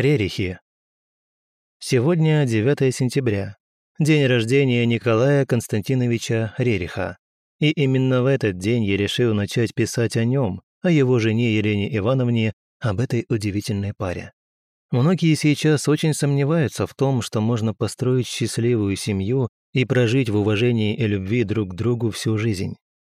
Рерихи. Сегодня 9 сентября, день рождения Николая Константиновича Рериха. И именно в этот день я решил начать писать о нем, о его жене Елене Ивановне, об этой удивительной паре. Многие сейчас очень сомневаются в том, что можно построить счастливую семью и прожить в уважении и любви друг к другу всю жизнь.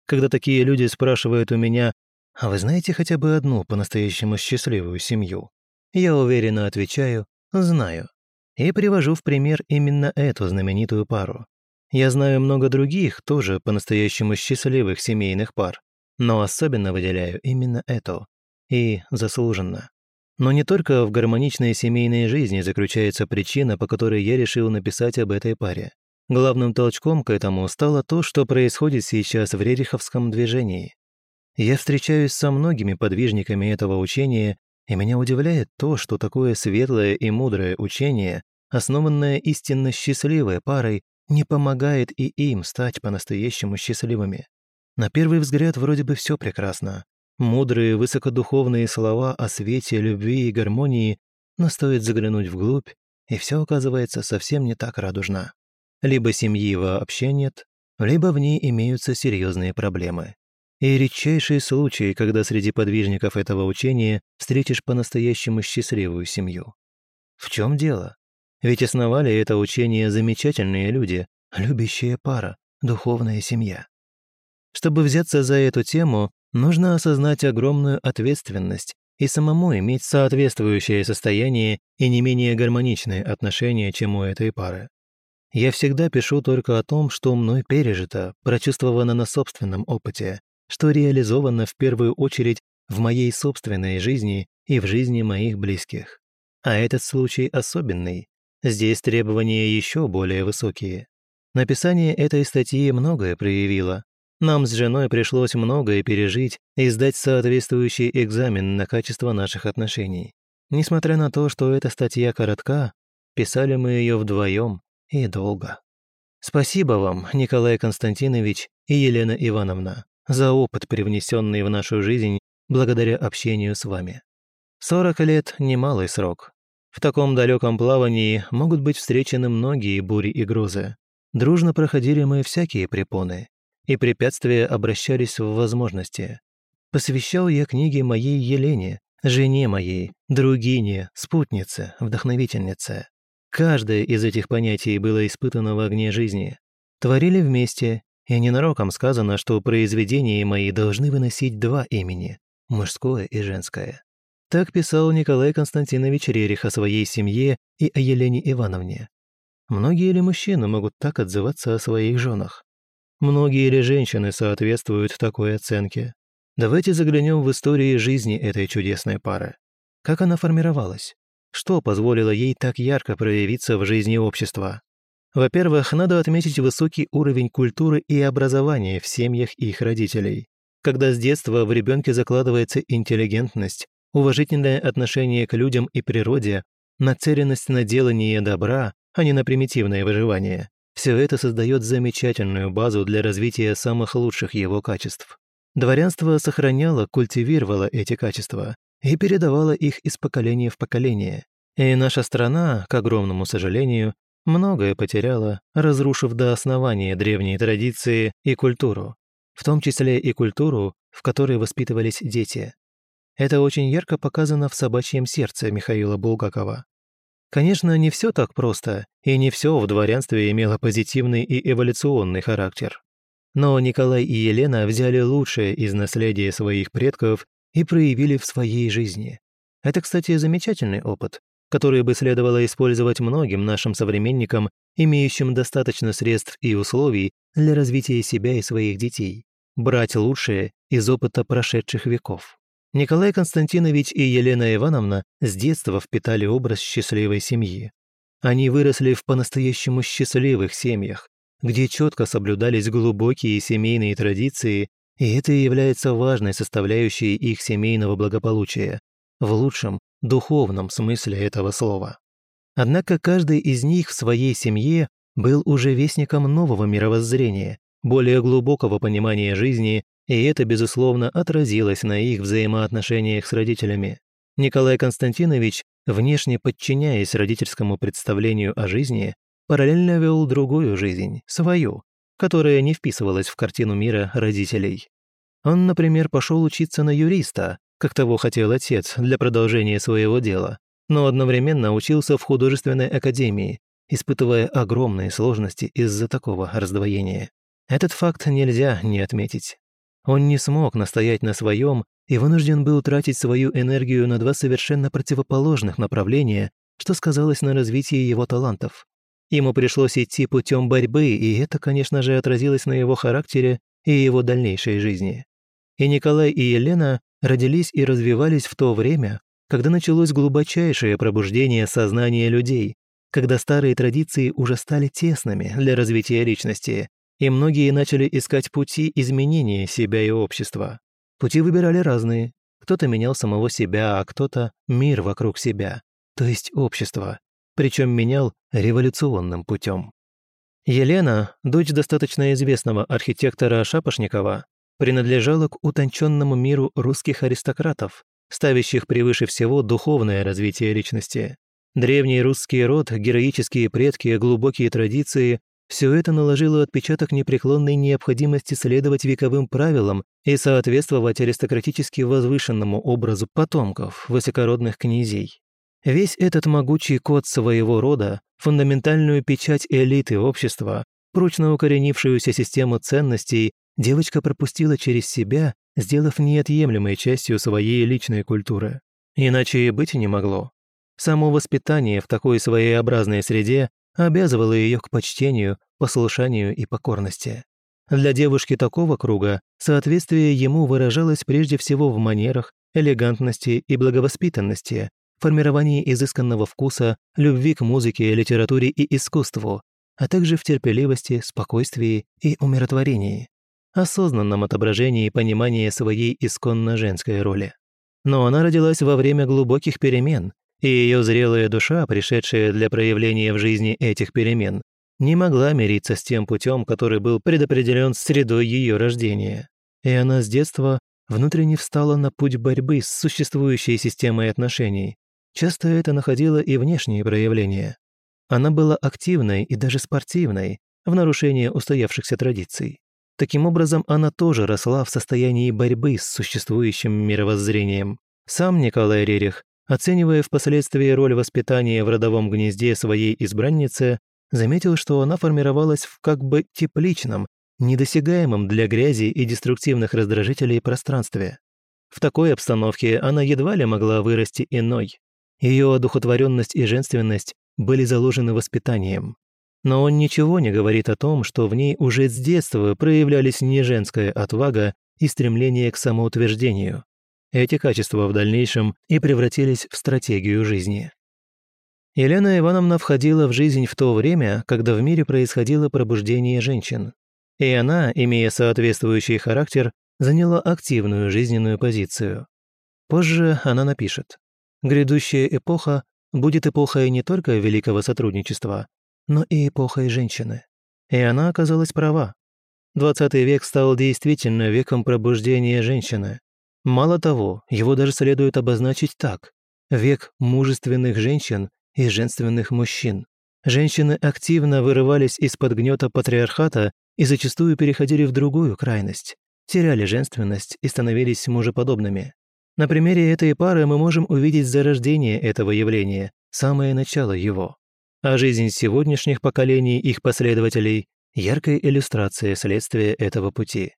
Когда такие люди спрашивают у меня, «А вы знаете хотя бы одну по-настоящему счастливую семью?» Я уверенно отвечаю «знаю» и привожу в пример именно эту знаменитую пару. Я знаю много других, тоже по-настоящему счастливых семейных пар, но особенно выделяю именно эту. И заслуженно. Но не только в гармоничной семейной жизни заключается причина, по которой я решил написать об этой паре. Главным толчком к этому стало то, что происходит сейчас в Рериховском движении. Я встречаюсь со многими подвижниками этого учения и меня удивляет то, что такое светлое и мудрое учение, основанное истинно счастливой парой, не помогает и им стать по-настоящему счастливыми. На первый взгляд вроде бы все прекрасно. Мудрые, высокодуховные слова о свете, любви и гармонии, но стоит заглянуть вглубь, и все оказывается совсем не так радужно. Либо семьи вообще нет, либо в ней имеются серьезные проблемы. И редчайший случай, когда среди подвижников этого учения встретишь по-настоящему счастливую семью. В чем дело? Ведь основали это учение замечательные люди, любящая пара, духовная семья. Чтобы взяться за эту тему, нужно осознать огромную ответственность и самому иметь соответствующее состояние и не менее гармоничные отношения, чем у этой пары. Я всегда пишу только о том, что мной пережито, прочувствовано на собственном опыте, что реализовано в первую очередь в моей собственной жизни и в жизни моих близких. А этот случай особенный. Здесь требования еще более высокие. Написание этой статьи многое проявило. Нам с женой пришлось многое пережить и сдать соответствующий экзамен на качество наших отношений. Несмотря на то, что эта статья коротка, писали мы ее вдвоем и долго. Спасибо вам, Николай Константинович и Елена Ивановна за опыт, привнесенный в нашу жизнь благодаря общению с вами. 40 лет – немалый срок. В таком далеком плавании могут быть встречены многие бури и грозы. Дружно проходили мы всякие препоны, и препятствия обращались в возможности. Посвящал я книги моей Елене, жене моей, другине, спутнице, вдохновительнице. Каждое из этих понятий было испытано в огне жизни. Творили вместе и ненароком сказано, что произведения мои должны выносить два имени – мужское и женское. Так писал Николай Константинович Рерих о своей семье и о Елене Ивановне. Многие ли мужчины могут так отзываться о своих женах? Многие ли женщины соответствуют такой оценке? Давайте заглянем в истории жизни этой чудесной пары. Как она формировалась? Что позволило ей так ярко проявиться в жизни общества? Во-первых, надо отметить высокий уровень культуры и образования в семьях их родителей. Когда с детства в ребенке закладывается интеллигентность, уважительное отношение к людям и природе, нацеленность на делание добра, а не на примитивное выживание, все это создает замечательную базу для развития самых лучших его качеств. Дворянство сохраняло, культивировало эти качества и передавало их из поколения в поколение. И наша страна, к огромному сожалению, многое потеряла, разрушив до основания древние традиции и культуру, в том числе и культуру, в которой воспитывались дети. Это очень ярко показано в «Собачьем сердце» Михаила Булгакова. Конечно, не все так просто, и не все в дворянстве имело позитивный и эволюционный характер. Но Николай и Елена взяли лучшее из наследия своих предков и проявили в своей жизни. Это, кстати, замечательный опыт, которые бы следовало использовать многим нашим современникам, имеющим достаточно средств и условий для развития себя и своих детей, брать лучшее из опыта прошедших веков. Николай Константинович и Елена Ивановна с детства впитали образ счастливой семьи. Они выросли в по-настоящему счастливых семьях, где четко соблюдались глубокие семейные традиции, и это является важной составляющей их семейного благополучия, в лучшем духовном смысле этого слова. Однако каждый из них в своей семье был уже вестником нового мировоззрения, более глубокого понимания жизни, и это, безусловно, отразилось на их взаимоотношениях с родителями. Николай Константинович внешне подчиняясь родительскому представлению о жизни, параллельно вел другую жизнь, свою, которая не вписывалась в картину мира родителей. Он, например, пошел учиться на юриста, как того хотел отец, для продолжения своего дела, но одновременно учился в художественной академии, испытывая огромные сложности из-за такого раздвоения. Этот факт нельзя не отметить. Он не смог настоять на своем и вынужден был тратить свою энергию на два совершенно противоположных направления, что сказалось на развитии его талантов. Ему пришлось идти путем борьбы, и это, конечно же, отразилось на его характере и его дальнейшей жизни. И Николай и Елена родились и развивались в то время, когда началось глубочайшее пробуждение сознания людей, когда старые традиции уже стали тесными для развития личности, и многие начали искать пути изменения себя и общества. Пути выбирали разные. Кто-то менял самого себя, а кто-то мир вокруг себя, то есть общество, причем менял революционным путем. Елена, дочь достаточно известного архитектора Шапошникова, принадлежала к утонченному миру русских аристократов, ставящих превыше всего духовное развитие личности. Древний русский род, героические предки, глубокие традиции все это наложило отпечаток непреклонной необходимости следовать вековым правилам и соответствовать аристократически возвышенному образу потомков высокородных князей. Весь этот могучий код своего рода, фундаментальную печать элиты общества, прочно укоренившуюся систему ценностей, девочка пропустила через себя, сделав неотъемлемой частью своей личной культуры. Иначе и быть не могло. Само воспитание в такой своеобразной среде обязывало ее к почтению, послушанию и покорности. Для девушки такого круга соответствие ему выражалось прежде всего в манерах, элегантности и благовоспитанности, формировании изысканного вкуса, любви к музыке, литературе и искусству, а также в терпеливости, спокойствии и умиротворении, осознанном отображении и понимании своей исконно женской роли. Но она родилась во время глубоких перемен, и ее зрелая душа, пришедшая для проявления в жизни этих перемен, не могла мириться с тем путем, который был предопределен средой ее рождения. И она с детства внутренне встала на путь борьбы с существующей системой отношений. Часто это находило и внешние проявления. Она была активной и даже спортивной, в нарушение устоявшихся традиций. Таким образом, она тоже росла в состоянии борьбы с существующим мировоззрением. Сам Николай Рерих Оценивая впоследствии роль воспитания в родовом гнезде своей избранницы, заметил, что она формировалась в как бы тепличном, недосягаемом для грязи и деструктивных раздражителей пространстве. В такой обстановке она едва ли могла вырасти иной. Ее одухотворенность и женственность были заложены воспитанием. Но он ничего не говорит о том, что в ней уже с детства проявлялись не женская отвага и стремление к самоутверждению. Эти качества в дальнейшем и превратились в стратегию жизни. Елена Ивановна входила в жизнь в то время, когда в мире происходило пробуждение женщин. И она, имея соответствующий характер, заняла активную жизненную позицию. Позже она напишет «Грядущая эпоха будет эпохой не только великого сотрудничества, но и эпохой женщины». И она оказалась права. 20 век стал действительно веком пробуждения женщины, Мало того, его даже следует обозначить так – век мужественных женщин и женственных мужчин. Женщины активно вырывались из-под гнета патриархата и зачастую переходили в другую крайность, теряли женственность и становились мужеподобными. На примере этой пары мы можем увидеть зарождение этого явления, самое начало его. А жизнь сегодняшних поколений их последователей – яркая иллюстрация следствия этого пути.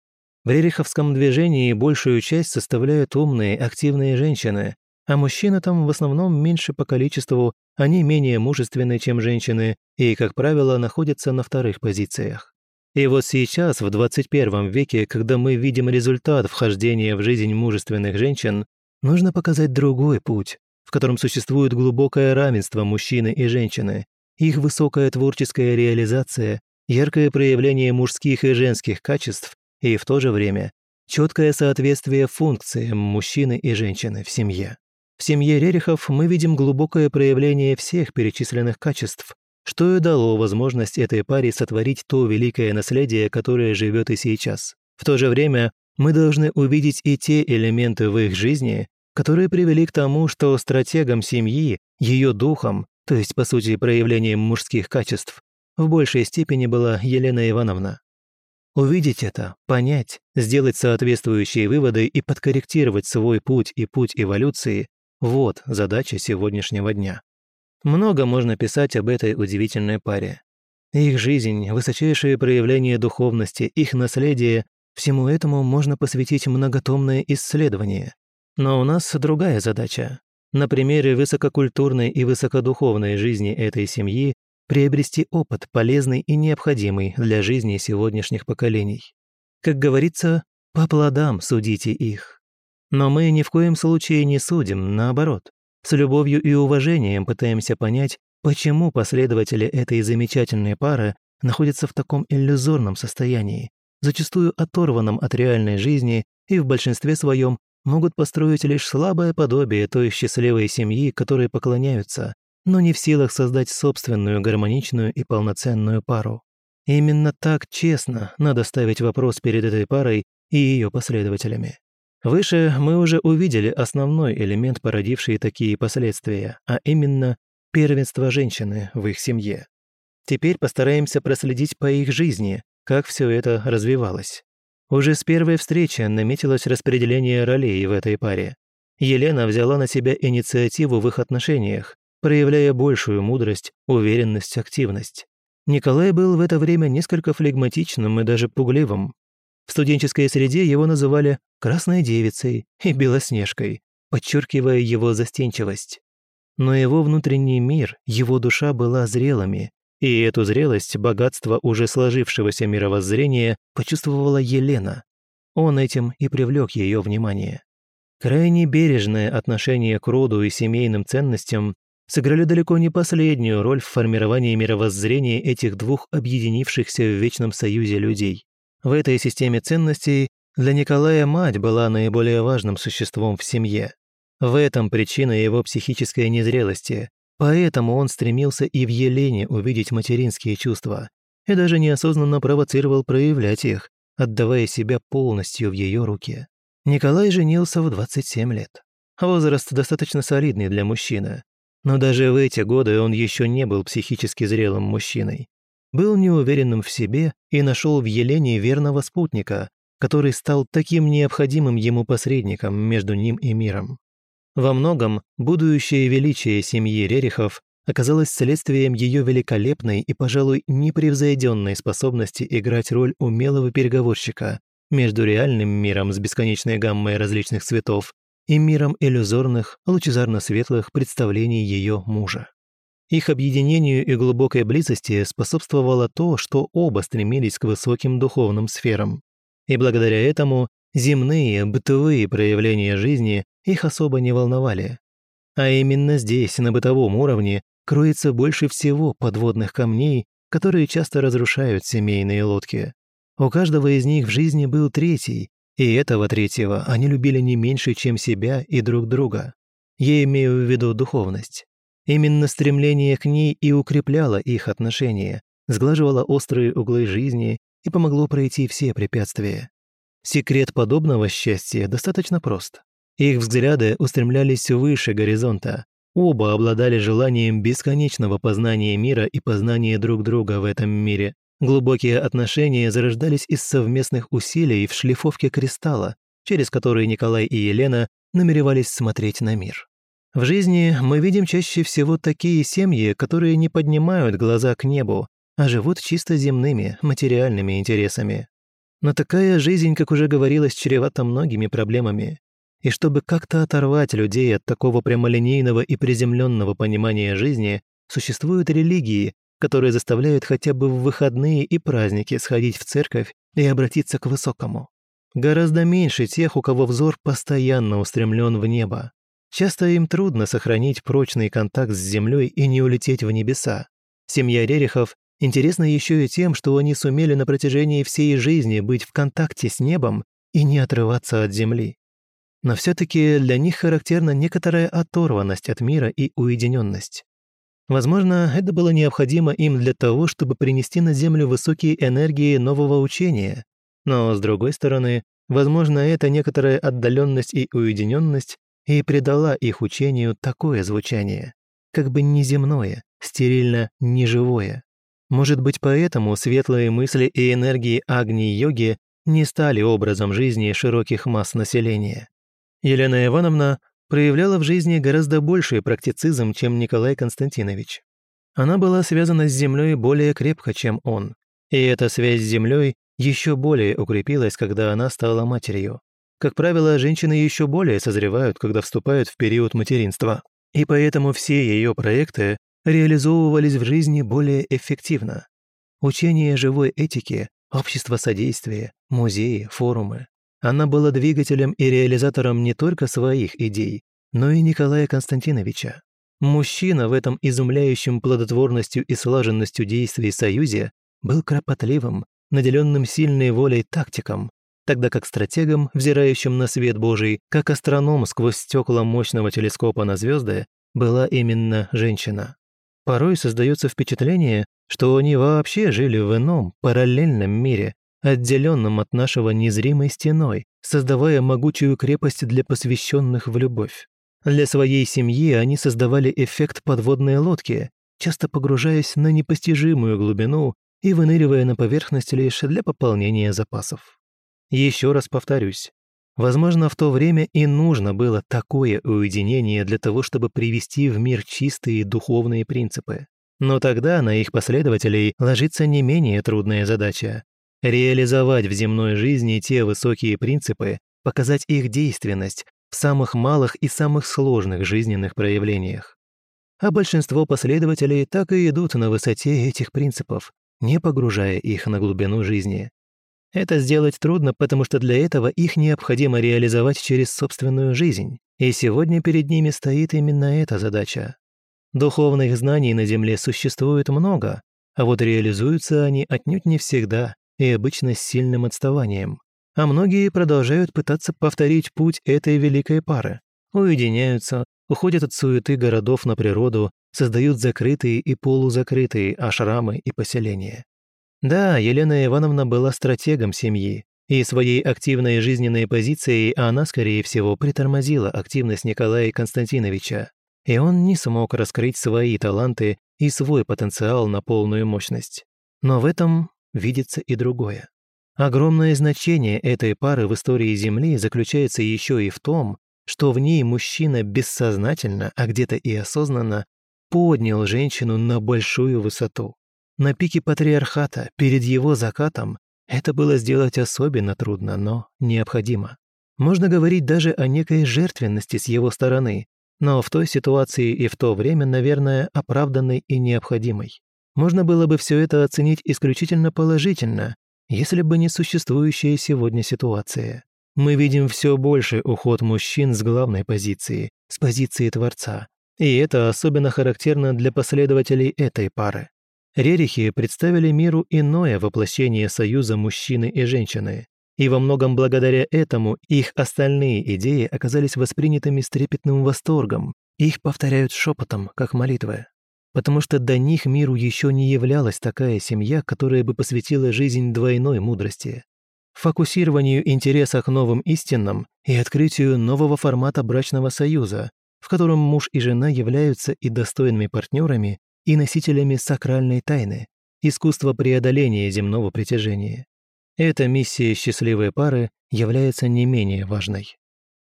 В рериховском движении большую часть составляют умные, активные женщины, а мужчины там в основном меньше по количеству, они менее мужественны, чем женщины, и, как правило, находятся на вторых позициях. И вот сейчас, в 21 веке, когда мы видим результат вхождения в жизнь мужественных женщин, нужно показать другой путь, в котором существует глубокое равенство мужчины и женщины, их высокая творческая реализация, яркое проявление мужских и женских качеств и в то же время четкое соответствие функциям мужчины и женщины в семье. В семье Рерихов мы видим глубокое проявление всех перечисленных качеств, что и дало возможность этой паре сотворить то великое наследие, которое живет и сейчас. В то же время мы должны увидеть и те элементы в их жизни, которые привели к тому, что стратегом семьи ее духом, то есть, по сути, проявлением мужских качеств, в большей степени была Елена Ивановна. Увидеть это, понять, сделать соответствующие выводы и подкорректировать свой путь и путь эволюции – вот задача сегодняшнего дня. Много можно писать об этой удивительной паре. Их жизнь, высочайшие проявления духовности, их наследие – всему этому можно посвятить многотомное исследование. Но у нас другая задача. На примере высококультурной и высокодуховной жизни этой семьи приобрести опыт, полезный и необходимый для жизни сегодняшних поколений. Как говорится, по плодам судите их. Но мы ни в коем случае не судим, наоборот. С любовью и уважением пытаемся понять, почему последователи этой замечательной пары находятся в таком иллюзорном состоянии, зачастую оторванном от реальной жизни и в большинстве своем могут построить лишь слабое подобие той счастливой семьи, которой поклоняются, но не в силах создать собственную гармоничную и полноценную пару. Именно так честно надо ставить вопрос перед этой парой и ее последователями. Выше мы уже увидели основной элемент, породивший такие последствия, а именно первенство женщины в их семье. Теперь постараемся проследить по их жизни, как все это развивалось. Уже с первой встречи наметилось распределение ролей в этой паре. Елена взяла на себя инициативу в их отношениях, проявляя большую мудрость, уверенность, активность. Николай был в это время несколько флегматичным и даже пугливым. В студенческой среде его называли «красной девицей» и «белоснежкой», подчеркивая его застенчивость. Но его внутренний мир, его душа была зрелыми, и эту зрелость, богатство уже сложившегося мировоззрения почувствовала Елена. Он этим и привлек ее внимание. Крайне бережное отношение к роду и семейным ценностям сыграли далеко не последнюю роль в формировании мировоззрения этих двух объединившихся в вечном союзе людей. В этой системе ценностей для Николая мать была наиболее важным существом в семье. В этом причина его психической незрелости, поэтому он стремился и в Елене увидеть материнские чувства и даже неосознанно провоцировал проявлять их, отдавая себя полностью в ее руки. Николай женился в 27 лет. Возраст достаточно солидный для мужчины, но даже в эти годы он еще не был психически зрелым мужчиной. Был неуверенным в себе и нашел в Елене верного спутника, который стал таким необходимым ему посредником между ним и миром. Во многом будущее величие семьи Рерихов оказалось следствием ее великолепной и, пожалуй, непревзойденной способности играть роль умелого переговорщика между реальным миром с бесконечной гаммой различных цветов и миром иллюзорных, лучезарно-светлых представлений ее мужа. Их объединению и глубокой близости способствовало то, что оба стремились к высоким духовным сферам. И благодаря этому земные, бытовые проявления жизни их особо не волновали. А именно здесь, на бытовом уровне, кроется больше всего подводных камней, которые часто разрушают семейные лодки. У каждого из них в жизни был третий, и этого третьего они любили не меньше, чем себя и друг друга. Я имею в виду духовность. Именно стремление к ней и укрепляло их отношения, сглаживало острые углы жизни и помогло пройти все препятствия. Секрет подобного счастья достаточно прост. Их взгляды устремлялись выше горизонта. Оба обладали желанием бесконечного познания мира и познания друг друга в этом мире. Глубокие отношения зарождались из совместных усилий в шлифовке кристалла, через который Николай и Елена намеревались смотреть на мир. В жизни мы видим чаще всего такие семьи, которые не поднимают глаза к небу, а живут чисто земными, материальными интересами. Но такая жизнь, как уже говорилось, чревата многими проблемами. И чтобы как-то оторвать людей от такого прямолинейного и приземленного понимания жизни, существуют религии, которые заставляют хотя бы в выходные и праздники сходить в церковь и обратиться к высокому. Гораздо меньше тех, у кого взор постоянно устремлен в небо. Часто им трудно сохранить прочный контакт с землей и не улететь в небеса. Семья Рерихов интересна еще и тем, что они сумели на протяжении всей жизни быть в контакте с небом и не отрываться от земли. Но все-таки для них характерна некоторая оторванность от мира и уединенность. Возможно, это было необходимо им для того, чтобы принести на Землю высокие энергии нового учения. Но, с другой стороны, возможно, это некоторая отдаленность и уединенность и придала их учению такое звучание. как бы неземное, стерильно неживое. Может быть, поэтому светлые мысли и энергии Агни-йоги не стали образом жизни широких масс населения. Елена Ивановна проявляла в жизни гораздо больший практицизм, чем Николай Константинович. Она была связана с землей более крепко, чем он, и эта связь с землей еще более укрепилась, когда она стала матерью. Как правило, женщины еще более созревают, когда вступают в период материнства, и поэтому все ее проекты реализовывались в жизни более эффективно. Учение живой этики, общество содействия, музеи, форумы. Она была двигателем и реализатором не только своих идей, но и Николая Константиновича. Мужчина в этом изумляющем плодотворностью и слаженностью действий союзе был кропотливым, наделенным сильной волей тактиком, тогда как стратегом, взирающим на свет Божий, как астроном сквозь стекла мощного телескопа на звезды, была именно женщина. Порой создается впечатление, что они вообще жили в ином, параллельном мире, отделенном от нашего незримой стеной, создавая могучую крепость для посвященных в любовь. Для своей семьи они создавали эффект подводной лодки, часто погружаясь на непостижимую глубину и выныривая на поверхность лишь для пополнения запасов. Еще раз повторюсь, Возможно, в то время и нужно было такое уединение для того, чтобы привести в мир чистые духовные принципы. Но тогда на их последователей ложится не менее трудная задача – реализовать в земной жизни те высокие принципы, показать их действенность в самых малых и самых сложных жизненных проявлениях. А большинство последователей так и идут на высоте этих принципов, не погружая их на глубину жизни. Это сделать трудно, потому что для этого их необходимо реализовать через собственную жизнь. И сегодня перед ними стоит именно эта задача. Духовных знаний на Земле существует много, а вот реализуются они отнюдь не всегда и обычно с сильным отставанием. А многие продолжают пытаться повторить путь этой великой пары. Уединяются, уходят от суеты городов на природу, создают закрытые и полузакрытые ашрамы и поселения. Да, Елена Ивановна была стратегом семьи, и своей активной жизненной позицией она, скорее всего, притормозила активность Николая Константиновича, и он не смог раскрыть свои таланты и свой потенциал на полную мощность. Но в этом видится и другое. Огромное значение этой пары в истории Земли заключается еще и в том, что в ней мужчина бессознательно, а где-то и осознанно, поднял женщину на большую высоту. На пике патриархата, перед его закатом, это было сделать особенно трудно, но необходимо. Можно говорить даже о некой жертвенности с его стороны, но в той ситуации и в то время, наверное, оправданной и необходимой. Можно было бы все это оценить исключительно положительно, если бы не существующая сегодня ситуация. Мы видим все больше уход мужчин с главной позиции, с позиции Творца. И это особенно характерно для последователей этой пары. Рерихи представили миру иное воплощение союза мужчины и женщины, и во многом благодаря этому их остальные идеи оказались воспринятыми с трепетным восторгом, их повторяют шепотом, как молитвы. Потому что до них миру еще не являлась такая семья, которая бы посвятила жизнь двойной мудрости. Фокусированию интереса к новым истинам и открытию нового формата брачного союза, в котором муж и жена являются и достойными партнерами, и носителями сакральной тайны, искусства преодоления земного притяжения. Эта миссия счастливой пары является не менее важной.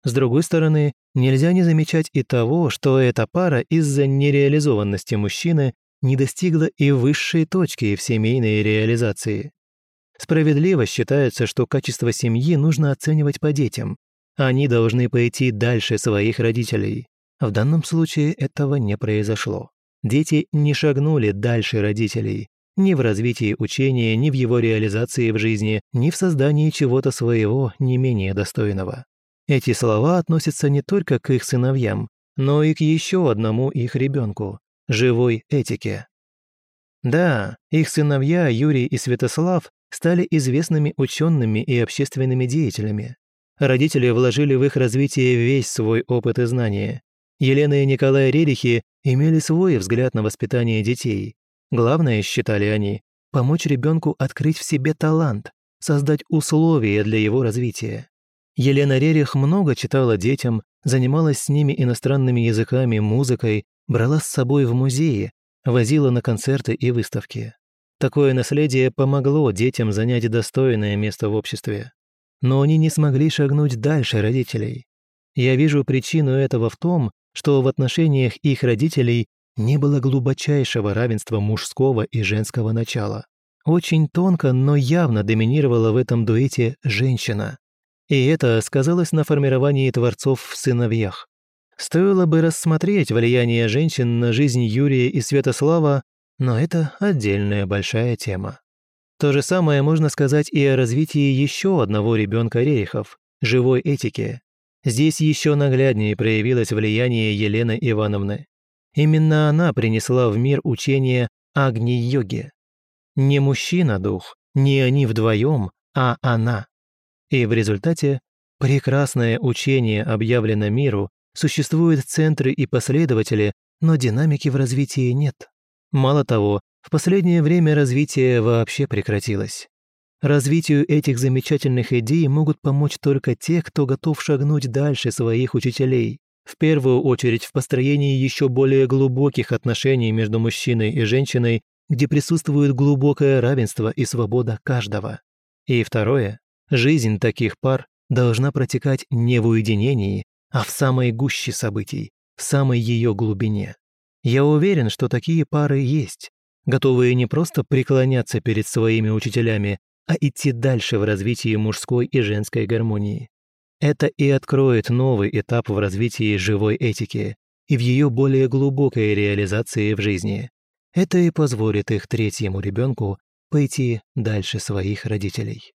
С другой стороны, нельзя не замечать и того, что эта пара из-за нереализованности мужчины не достигла и высшей точки в семейной реализации. Справедливо считается, что качество семьи нужно оценивать по детям. Они должны пойти дальше своих родителей. В данном случае этого не произошло дети не шагнули дальше родителей, ни в развитии учения, ни в его реализации в жизни, ни в создании чего-то своего не менее достойного. Эти слова относятся не только к их сыновьям, но и к еще одному их ребенку – живой этике. Да, их сыновья Юрий и Святослав стали известными учеными и общественными деятелями. Родители вложили в их развитие весь свой опыт и знания. Елена и Николай Рерихи имели свой взгляд на воспитание детей. Главное, считали они, помочь ребенку открыть в себе талант, создать условия для его развития. Елена Рерих много читала детям, занималась с ними иностранными языками, музыкой, брала с собой в музеи, возила на концерты и выставки. Такое наследие помогло детям занять достойное место в обществе. Но они не смогли шагнуть дальше родителей. Я вижу причину этого в том, что в отношениях их родителей не было глубочайшего равенства мужского и женского начала. Очень тонко, но явно доминировала в этом дуэте женщина. И это сказалось на формировании творцов в сыновьях. Стоило бы рассмотреть влияние женщин на жизнь Юрия и Святослава, но это отдельная большая тема. То же самое можно сказать и о развитии еще одного ребенка Рерихов – живой этики. Здесь еще нагляднее проявилось влияние Елены Ивановны. Именно она принесла в мир учение Агни-йоги. Не мужчина-дух, не они вдвоем, а она. И в результате прекрасное учение объявлено миру, существуют центры и последователи, но динамики в развитии нет. Мало того, в последнее время развитие вообще прекратилось. Развитию этих замечательных идей могут помочь только те, кто готов шагнуть дальше своих учителей. В первую очередь в построении еще более глубоких отношений между мужчиной и женщиной, где присутствует глубокое равенство и свобода каждого. И второе, жизнь таких пар должна протекать не в уединении, а в самой гуще событий, в самой ее глубине. Я уверен, что такие пары есть, готовые не просто преклоняться перед своими учителями, а идти дальше в развитии мужской и женской гармонии. Это и откроет новый этап в развитии живой этики и в ее более глубокой реализации в жизни. Это и позволит их третьему ребенку пойти дальше своих родителей.